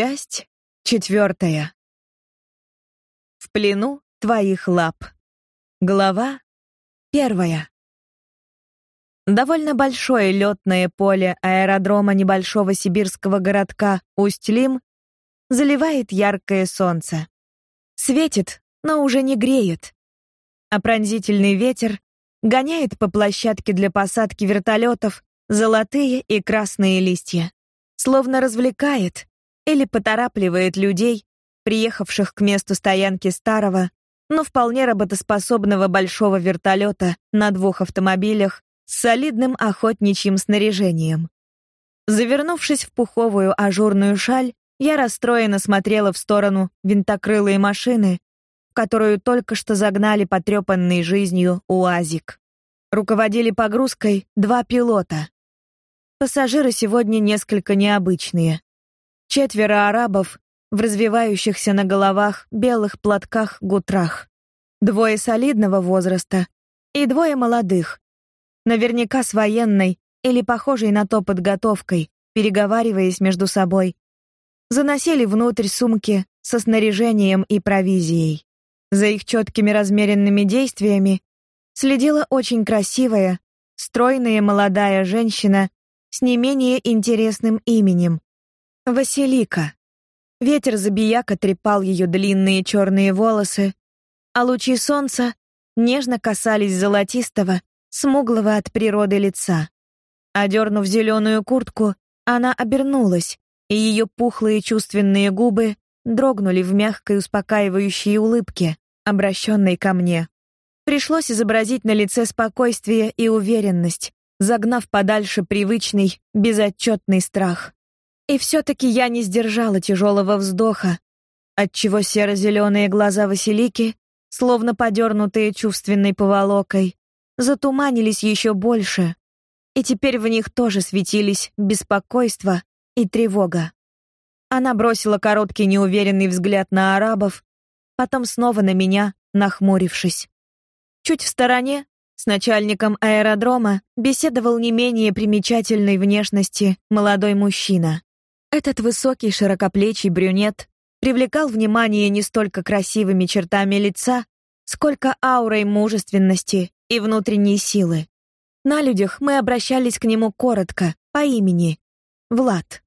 Часть четвертая. В плену твоих лап. Глава первая. Довольно большое летное поле аэродрома небольшого сибирского городка Усть-Лим заливает яркое солнце. Светит, но уже не греет. А пронзительный ветер гоняет по площадке для посадки вертолетов золотые и красные листья, словно развлекает или поторапливает людей, приехавших к месту стоянки старого, но вполне работоспособного большого вертолета на двух автомобилях с солидным охотничьим снаряжением. Завернувшись в пуховую ажурную шаль, я расстроенно смотрела в сторону винтокрылой машины, которую только что загнали потрепанный жизнью УАЗик. Руководили погрузкой два пилота. Пассажиры сегодня несколько необычные. Четверо арабов в развивающихся на головах белых платках-гутрах. Двое солидного возраста и двое молодых. Наверняка с военной или похожей на то подготовкой, переговариваясь между собой, заносили внутрь сумки со снаряжением и провизией. За их четкими размеренными действиями следила очень красивая, стройная молодая женщина с не менее интересным именем Василика. Ветер забияка трепал ее длинные черные волосы, а лучи солнца нежно касались золотистого, смуглого от природы лица. Одернув зеленую куртку, она обернулась, и ее пухлые чувственные губы дрогнули в мягкой успокаивающей улыбке, обращенной ко мне. Пришлось изобразить на лице спокойствие и уверенность, загнав подальше привычный, безотчетный страх. И все таки я не сдержала тяжелого вздоха, отчего серо-зеленые глаза Василики, словно подернутые чувственной поволокой, затуманились еще больше, и теперь в них тоже светились беспокойство и тревога. Она бросила короткий неуверенный взгляд на арабов, потом снова на меня, нахмурившись. Чуть в стороне, с начальником аэродрома, беседовал не менее примечательной внешности молодой мужчина. Этот высокий, широкоплечий брюнет привлекал внимание не столько красивыми чертами лица, сколько аурой мужественности и внутренней силы. На людях мы обращались к нему коротко, по имени Влад.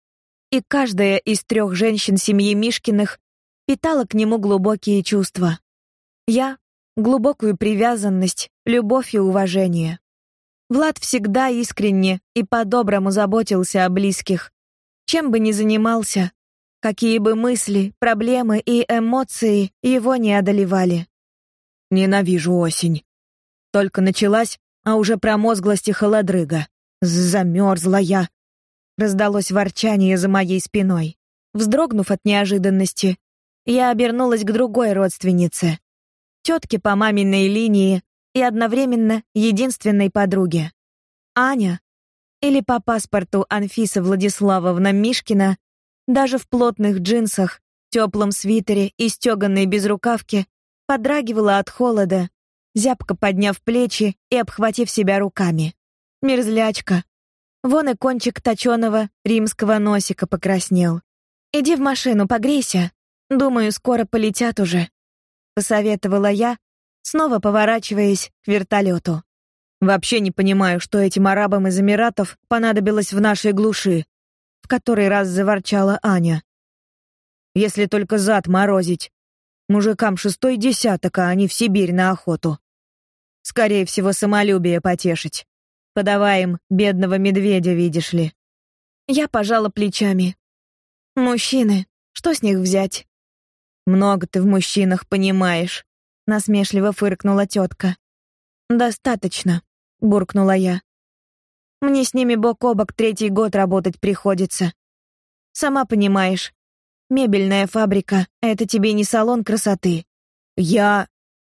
И каждая из трех женщин семьи Мишкиных питала к нему глубокие чувства. Я глубокую привязанность, любовь и уважение. Влад всегда искренне и по-доброму заботился о близких, чем бы ни занимался, какие бы мысли, проблемы и эмоции его не одолевали. Ненавижу осень. Только началась, а уже промозглость и холодрыга. Замерзла я. Раздалось ворчание за моей спиной. Вздрогнув от неожиданности, я обернулась к другой родственнице, тетке по маминой линии и одновременно единственной подруге. Аня, или по паспорту Анфиса Владиславовна Мишкина, даже в плотных джинсах, теплом свитере и стеганой безрукавке, подрагивала от холода, зябко подняв плечи и обхватив себя руками. Мерзлячка. Вон и кончик точеного римского носика покраснел. Иди в машину, погрейся. Думаю, скоро полетят уже, посоветовала я, снова поворачиваясь к вертолету. Вообще не понимаю, что этим арабам из Эмиратов понадобилось в нашей глуши, в который раз заворчала Аня. Если только зад морозить. Мужикам шестой десяток, а они в Сибирь на охоту. Скорее всего, самолюбие потешить. Подавай им бедного медведя, видишь ли. Я пожала плечами. Мужчины, что с них взять? Много ты в мужчинах понимаешь, насмешливо фыркнула тетка. Достаточно буркнула я. Мне с ними бок о бок третий год работать приходится. Сама понимаешь, мебельная фабрика — это тебе не салон красоты. Я...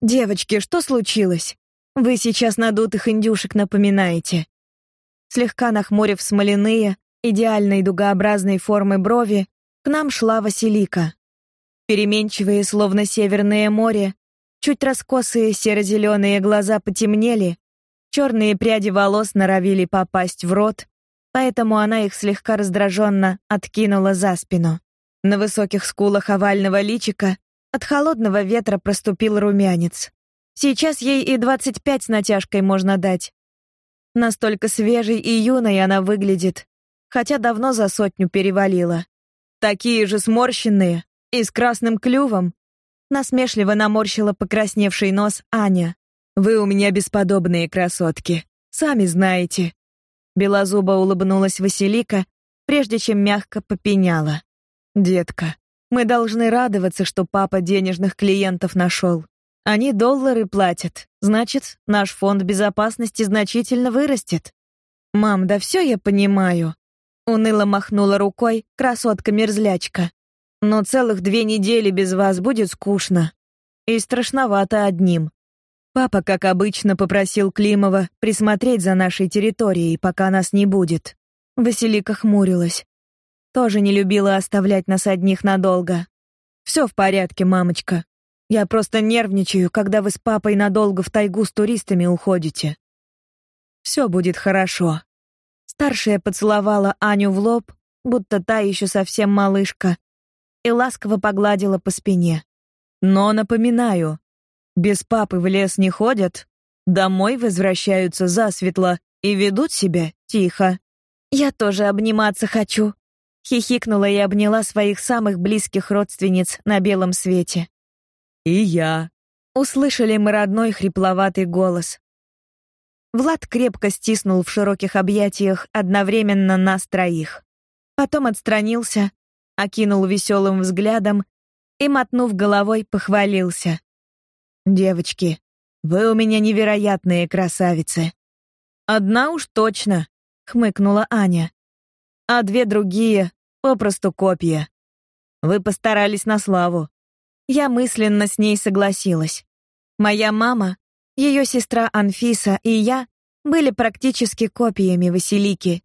Девочки, что случилось? Вы сейчас надутых индюшек напоминаете. Слегка нахмурив смоляные, идеальной дугообразной формы брови, к нам шла Василика. Переменчивые, словно северное море, чуть раскосые серо-зеленые глаза потемнели, Черные пряди волос норовили попасть в рот, поэтому она их слегка раздраженно откинула за спину. На высоких скулах овального личика от холодного ветра проступил румянец. Сейчас ей и 25 с натяжкой можно дать. Настолько свежей и юной она выглядит, хотя давно за сотню перевалила. Такие же сморщенные и с красным клювом. Насмешливо наморщила покрасневший нос Аня. Вы у меня бесподобные красотки, сами знаете. Белозуба улыбнулась Василика, прежде чем мягко попеняла. Детка, мы должны радоваться, что папа денежных клиентов нашел. Они доллары платят. Значит, наш фонд безопасности значительно вырастет. Мам, да все я понимаю. Уныло махнула рукой красотка-мерзлячка. Но целых две недели без вас будет скучно. И страшновато одним. Папа, как обычно, попросил Климова присмотреть за нашей территорией, пока нас не будет. Василика хмурилась. Тоже не любила оставлять нас одних надолго. Все в порядке, мамочка. Я просто нервничаю, когда вы с папой надолго в тайгу с туристами уходите. Все будет хорошо. Старшая поцеловала Аню в лоб, будто та еще совсем малышка, и ласково погладила по спине. Но напоминаю, без папы в лес не ходят, домой возвращаются засветло и ведут себя тихо. Я тоже обниматься хочу, хихикнула и обняла своих самых близких родственниц на белом свете. «И я». Услышали мы родной хрипловатый голос. Влад крепко стиснул в широких объятиях одновременно нас троих. Потом отстранился, окинул веселым взглядом и, мотнув головой, похвалился. «Девочки, вы у меня невероятные красавицы». «Одна уж точно», — хмыкнула Аня. «А две другие — попросту копия. Вы постарались на славу. Я мысленно с ней согласилась. Моя мама, ее сестра Анфиса и я были практически копиями Василики.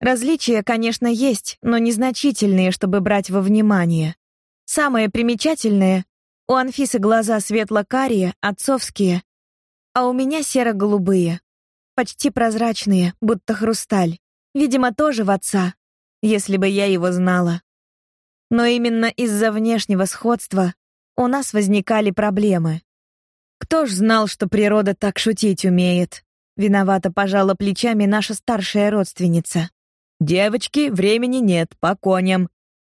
Различия, конечно, есть, но незначительные, чтобы брать во внимание. Самое примечательное — у Анфисы глаза светло-карие, отцовские, а у меня серо-голубые, почти прозрачные, будто хрусталь. Видимо, тоже в отца, если бы я его знала. Но именно из-за внешнего сходства у нас возникали проблемы. Кто ж знал, что природа так шутить умеет? Виновато пожала плечами наша старшая родственница. Девочки, времени нет, по коням.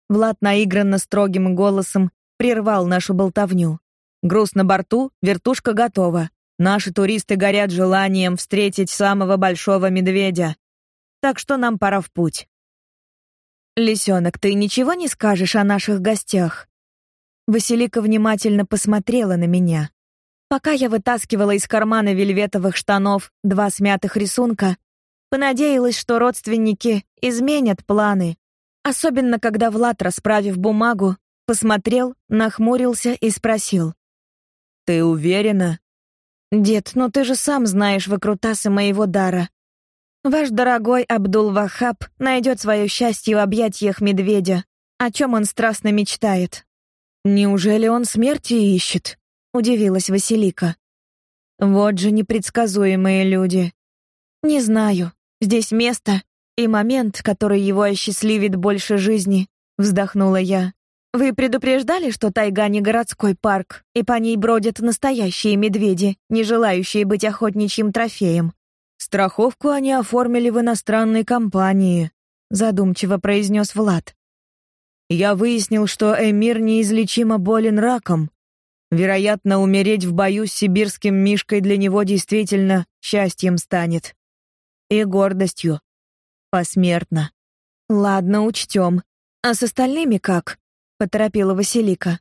Влад наигранно строгим голосом прервал нашу болтовню. Груз на борту, вертушка готова. Наши туристы горят желанием встретить самого большого медведя. Так что нам пора в путь. Лисенок, ты ничего не скажешь о наших гостях? Василика внимательно посмотрела на меня. Пока я вытаскивала из кармана вельветовых штанов два смятых рисунка, понадеялась, что родственники изменят планы. Особенно когда Влад, расправив бумагу, посмотрел, нахмурился и спросил: "Ты уверена?" "Дед, ну ты же сам знаешь выкрутасы моего дара. Ваш дорогой Абдул-Вахаб найдет свое счастье в объятиях медведя, о чем он страстно мечтает. Неужели он смерти ищет? удивилась Василика. Вот же непредсказуемые люди. Не знаю. Здесь место и момент, который его осчастливит больше жизни, вздохнула я. Вы предупреждали, что тайга не городской парк, и по ней бродят настоящие медведи, не желающие быть охотничьим трофеем. Страховку они оформили в иностранной компании, задумчиво произнес Влад. Я выяснил, что Эмир неизлечимо болен раком. Вероятно, умереть в бою с сибирским мишкой для него действительно счастьем станет. И гордостью. Посмертно. Ладно, учтем. А с остальными как? Поторопила Василика.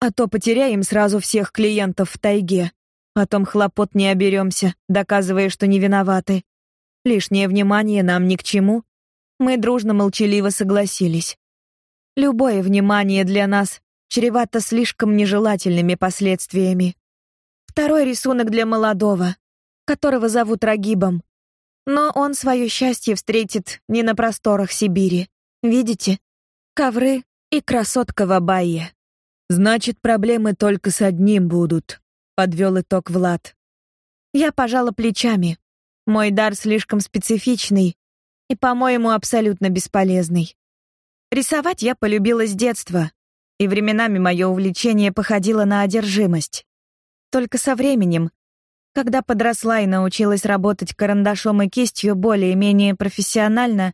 А то потеряем сразу всех клиентов в тайге. Потом хлопот не оберемся, доказывая, что не виноваты. Лишнее внимание нам ни к чему. Мы дружно молчаливо согласились. Любое внимание для нас чревато слишком нежелательными последствиями. Второй рисунок для молодого, которого зовут Рагибом. Но он свое счастье встретит не на просторах Сибири. Видите? Ковры и красотка в абайе. Значит, проблемы только с одним будут, подвел итог Влад. Я пожала плечами. Мой дар слишком специфичный и, по-моему, абсолютно бесполезный. Рисовать я полюбила с детства, и временами мое увлечение походило на одержимость. Только со временем, когда подросла и научилась работать карандашом и кистью более-менее профессионально,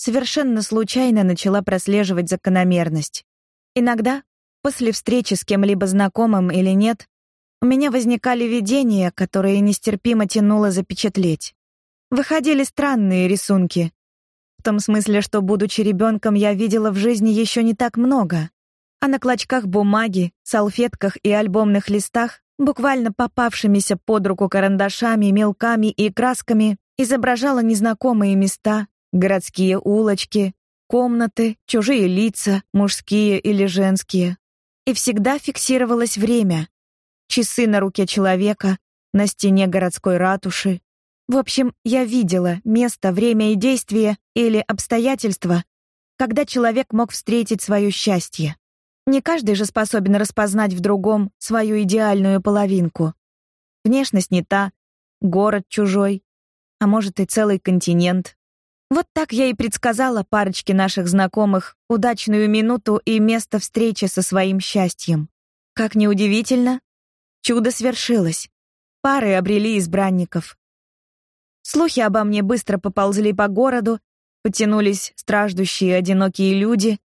совершенно случайно начала прослеживать закономерность. Иногда, после встречи с кем-либо знакомым или нет, у меня возникали видения, которые нестерпимо тянуло запечатлеть. Выходили странные рисунки. В том смысле, что, будучи ребенком, я видела в жизни еще не так много. А на клочках бумаги, салфетках и альбомных листах, буквально попавшимися под руку карандашами, мелками и красками, изображала незнакомые места, городские улочки, комнаты, чужие лица, мужские или женские. И всегда фиксировалось время, часы на руке человека, на стене городской ратуши. В общем, я видела место, время и действие или обстоятельства, когда человек мог встретить свое счастье. Не каждый же способен распознать в другом свою идеальную половинку. Внешность не та, город чужой, а может и целый континент. Вот так я и предсказала парочке наших знакомых удачную минуту и место встречи со своим счастьем. Как ни удивительно, Чудо свершилось. Пары обрели избранников. Слухи обо мне быстро поползли по городу, потянулись страждущие одинокие люди,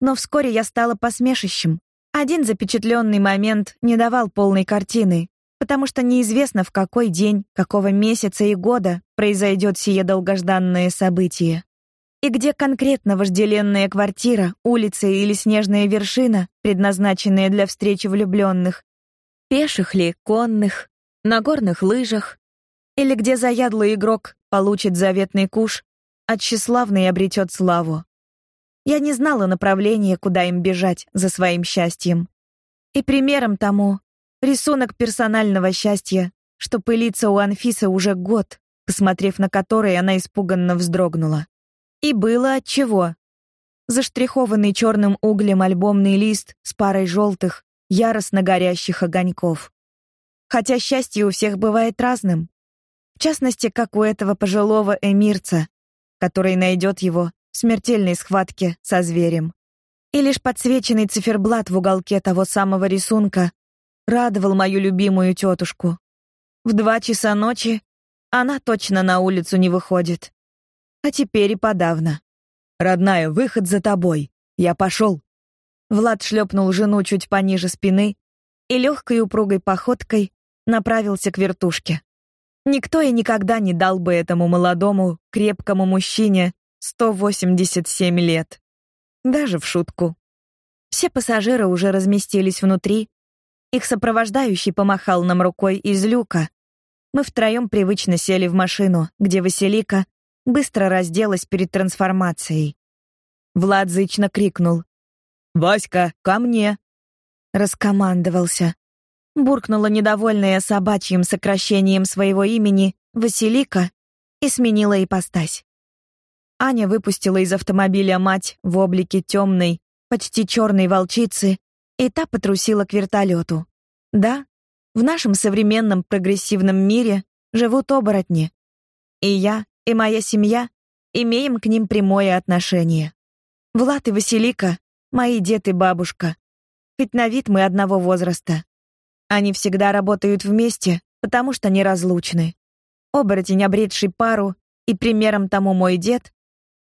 но вскоре я стала посмешищем. Один запечатленный момент не давал полной картины, потому что неизвестно, в какой день, какого месяца и года произойдет сие долгожданное событие. И где конкретно вожделенная квартира, улица или снежная вершина, предназначенная для встречи влюбленных, Пеших ли, конных, на горных лыжах, или где заядлый игрок получит заветный куш, а тщеславный обретет славу. Я не знала направления, куда им бежать за своим счастьем. И примером тому рисунок персонального счастья, что пылится у Анфисы уже год, посмотрев на который она испуганно вздрогнула. И было от чего. Заштрихованный черным углем альбомный лист с парой желтых, яростно горящих огоньков. Хотя счастье у всех бывает разным. В частности, как у этого пожилого эмирца, который найдет его в смертельной схватке со зверем. И лишь подсвеченный циферблат в уголке того самого рисунка радовал мою любимую тетушку. В два часа ночи она точно на улицу не выходит. А теперь и подавно. «Родная, выход за тобой. Я пошел. Влад шлепнул жену чуть пониже спины и легкой упругой походкой направился к вертушке. Никто и никогда не дал бы этому молодому, крепкому мужчине 187 лет. Даже в шутку. Все пассажиры уже разместились внутри. Их сопровождающий помахал нам рукой из люка. Мы втроем привычно сели в машину, где Василика быстро разделась перед трансформацией. Влад зычно крикнул: «Васька, ко мне!» Раскомандовался. Буркнула недовольная собачьим сокращением своего имени Василика и сменила ипостась. Аня выпустила из автомобиля мать в облике темной, почти черной волчицы, и та потрусила к вертолету. Да, в нашем современном прогрессивном мире живут оборотни. И я, и моя семья имеем к ним прямое отношение. Влад и Василика Мои дед и бабушка. Хоть на вид мы одного возраста. Они всегда работают вместе, потому что неразлучны. Оборотень, обретший пару, и примером тому мой дед,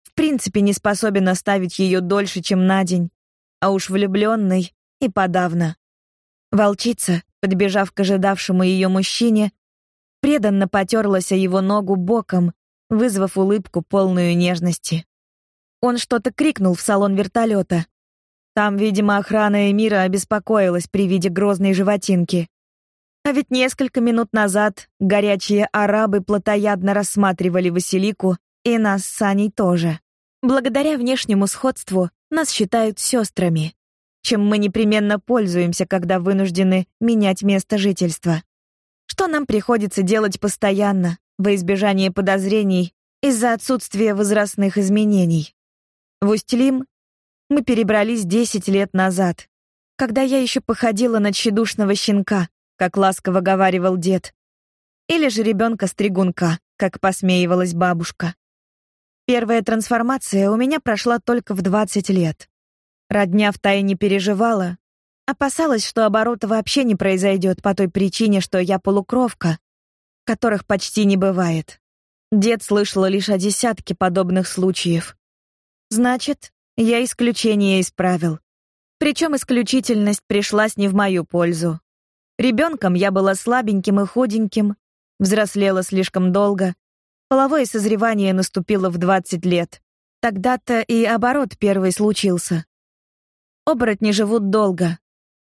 в принципе не способен оставить ее дольше, чем на день, а уж влюбленный и подавно. Волчица, подбежав к ожидавшему ее мужчине, преданно потерлась о его ногу боком, вызвав улыбку полную нежности. Он что-то крикнул в салон вертолета, там, видимо, охрана Эмира обеспокоилась при виде грозной животинки. А ведь несколько минут назад горячие арабы плотоядно рассматривали Василику и нас с Аней тоже. Благодаря внешнему сходству нас считают сестрами, чем мы непременно пользуемся, когда вынуждены менять место жительства. Что нам приходится делать постоянно, во избежание подозрений из-за отсутствия возрастных изменений. В Устилим мы перебрались десять лет назад, когда я еще походила на тщедушного щенка, как ласково говаривал дед, или же ребенка-стригунка, как посмеивалась бабушка. Первая трансформация у меня прошла только в 20 лет. Родня втайне переживала, опасалась, что оборота вообще не произойдет по той причине, что я полукровка, которых почти не бывает. Дед слышал лишь о десятке подобных случаев. Значит, я исключение исправил. Причем исключительность пришлась не в мою пользу. Ребенком я была слабеньким и худеньким, взрослела слишком долго. Половое созревание наступило в 20 лет. Тогда-то и оборот первый случился. Оборотни живут долго,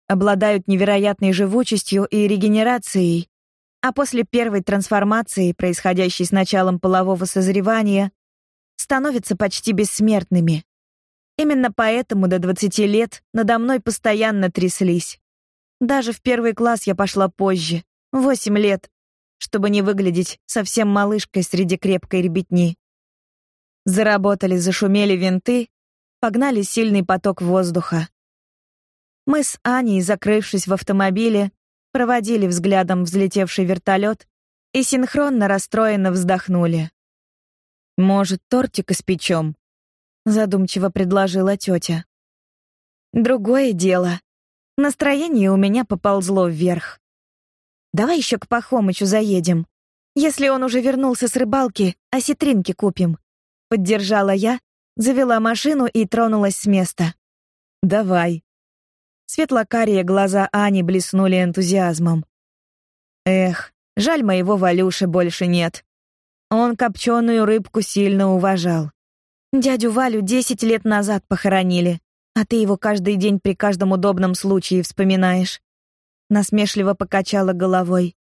обладают невероятной живучестью и регенерацией, а после первой трансформации, происходящей с началом полового созревания, становятся почти бессмертными. Именно поэтому до 20 лет надо мной постоянно тряслись. Даже в первый класс я пошла позже, 8 лет, чтобы не выглядеть совсем малышкой среди крепкой ребятни. Заработали, зашумели винты, погнали сильный поток воздуха. Мы с Аней, закрывшись в автомобиле, проводили взглядом взлетевший вертолет и синхронно расстроенно вздохнули. Может, тортик испечем? задумчиво предложила тетя. Другое дело. Настроение у меня поползло вверх. Давай еще к Пахомычу заедем. Если он уже вернулся с рыбалки, осетринки купим. Поддержала я, завела машину и тронулась с места. Давай. Светлокарие глаза Ани блеснули энтузиазмом. Эх, жаль, моего Валюши больше нет. Он копченую рыбку сильно уважал. Дядю Валю десять лет назад похоронили, а ты его каждый день при каждом удобном случае вспоминаешь. Насмешливо покачала головой.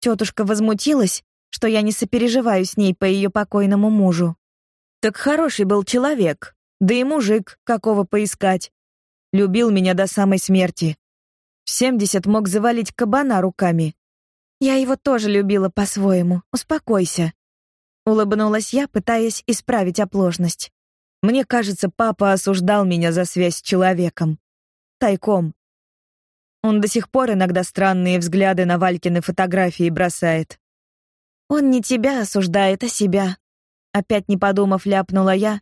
Тетушка возмутилась, что я не сопереживаю с ней по ее покойному мужу. Так хороший был человек, да и мужик, какого поискать. Любил меня до самой смерти. В семьдесят мог завалить кабана руками. Я его тоже любила по-своему. Успокойся. Улыбнулась я, пытаясь исправить оплошность. Мне кажется, папа осуждал меня за связь с человеком. Тайком. Он до сих пор иногда странные взгляды на Валькины фотографии бросает. Он не тебя осуждает, а себя. Опять не подумав, ляпнула я,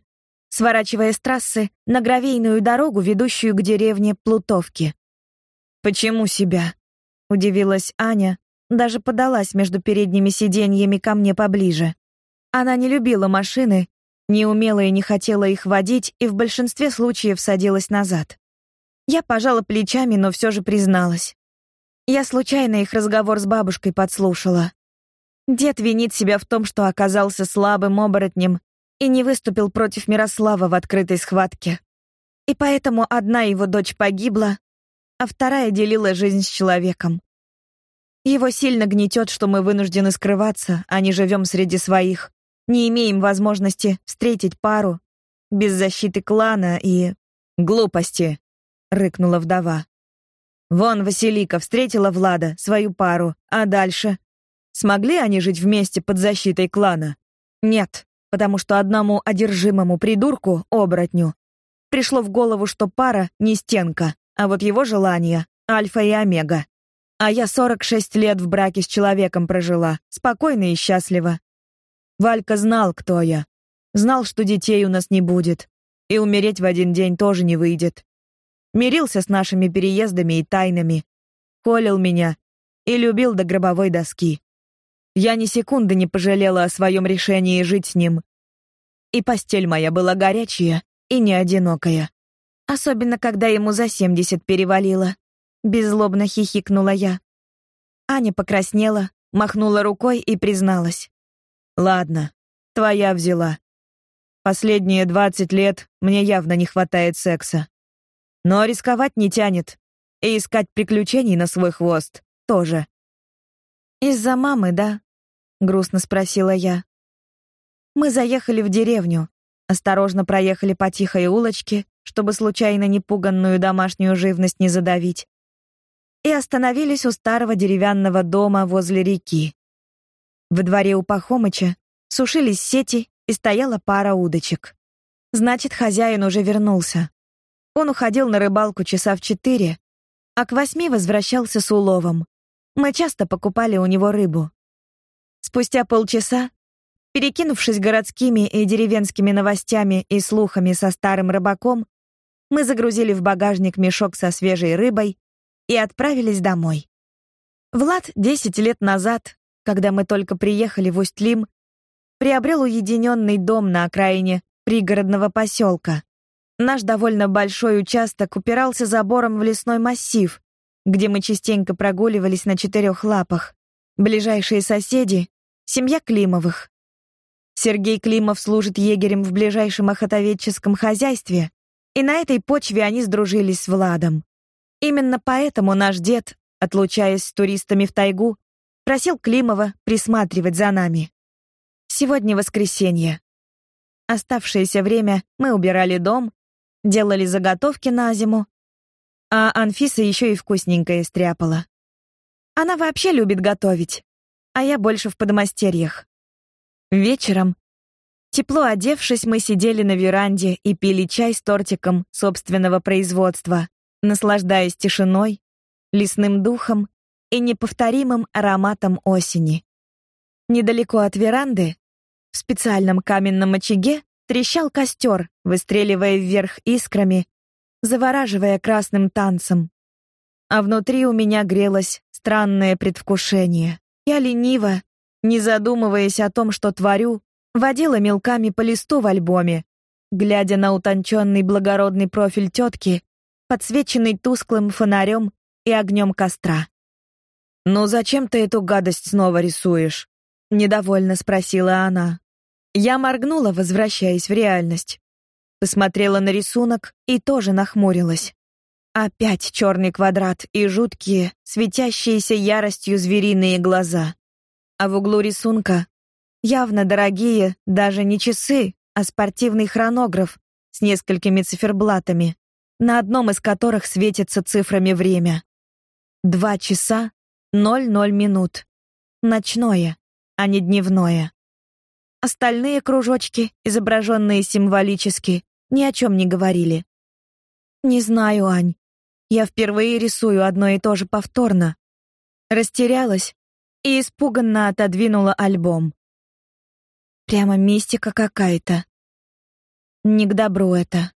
сворачивая с трассы на гравийную дорогу, ведущую к деревне Плутовки. «Почему себя?» — удивилась Аня, даже подалась между передними сиденьями ко мне поближе. Она не любила машины, не умела и не хотела их водить и в большинстве случаев садилась назад. Я пожала плечами, но все же призналась. Я случайно их разговор с бабушкой подслушала. Дед винит себя в том, что оказался слабым оборотнем и не выступил против Мирослава в открытой схватке. И поэтому одна его дочь погибла, а вторая делила жизнь с человеком. Его сильно гнетет, что мы вынуждены скрываться, а не живем среди своих, не имеем возможности встретить пару без защиты клана и глупости, рыкнула вдова. Вон Василика встретила Влада, свою пару, а дальше смогли они жить вместе под защитой клана? Нет потому что одному одержимому придурку, оборотню, пришло в голову, что пара не стенка, а вот его желания — альфа и омега. А я 46 лет в браке с человеком прожила, спокойно и счастливо. Валька знал, кто я. Знал, что детей у нас не будет. И умереть в один день тоже не выйдет. Мирился с нашими переездами и тайнами. Холил меня и любил до гробовой доски. Я ни секунды не пожалела о своем решении жить с ним. И постель моя была горячая и не одинокая. Особенно, когда ему за семьдесят перевалило. Беззлобно хихикнула я. Аня покраснела, махнула рукой и призналась. «Ладно, твоя взяла. Последние двадцать лет мне явно не хватает секса. Но рисковать не тянет. И искать приключений на свой хвост тоже. Из-за мамы, да? грустно спросила я. Мы заехали в деревню, осторожно проехали по тихой улочке, чтобы случайно непуганную домашнюю живность не задавить, и остановились у старого деревянного дома возле реки. В дворе у Пахомыча сушились сети и стояла пара удочек. Значит, хозяин уже вернулся. Он уходил на рыбалку часа в четыре, а к восьми возвращался с уловом. Мы часто покупали у него рыбу. Спустя полчаса Перекинувшись городскими и деревенскими новостями и слухами со старым рыбаком, мы загрузили в багажник мешок со свежей рыбой и отправились домой. Влад 10 лет назад, когда мы только приехали в Усть-Лим, приобрел уединенный дом на окраине пригородного поселка. Наш довольно большой участок упирался забором в лесной массив, где мы частенько прогуливались на четырех лапах. Ближайшие соседи — семья Климовых. Сергей Климов служит егерем в ближайшем охотоведческом хозяйстве, и на этой почве они сдружились с Владом. Именно поэтому наш дед, отлучаясь с туристами в тайгу, просил Климова присматривать за нами. Сегодня воскресенье. Оставшееся время мы убирали дом, делали заготовки на зиму, а Анфиса еще и вкусненькое стряпала. Она вообще любит готовить, а я больше в подмастерьях. Вечером, тепло одевшись, мы сидели на веранде и пили чай с тортиком собственного производства, наслаждаясь тишиной, лесным духом и неповторимым ароматом осени. Недалеко от веранды, в специальном каменном очаге, трещал костер, выстреливая вверх искрами, завораживая красным танцем. А внутри у меня грелось странное предвкушение. Я лениво, не задумываясь о том, что творю, водила мелками по листу в альбоме, глядя на утонченный благородный профиль тетки, подсвеченный тусклым фонарем и огнем костра. «Ну зачем ты эту гадость снова рисуешь?» — недовольно спросила она. Я моргнула, возвращаясь в реальность. Посмотрела на рисунок и тоже нахмурилась. Опять черный квадрат и жуткие, светящиеся яростью звериные глаза а в углу рисунка явно дорогие даже не часы, а спортивный хронограф с несколькими циферблатами, на одном из которых светится цифрами время. Два часа ноль ноль минут. Ночное, а не дневное. Остальные кружочки, изображенные символически, ни о чем не говорили. Не знаю, Ань. Я впервые рисую одно и то же повторно. Растерялась и испуганно отодвинула альбом. Прямо мистика какая-то. Не к добру это.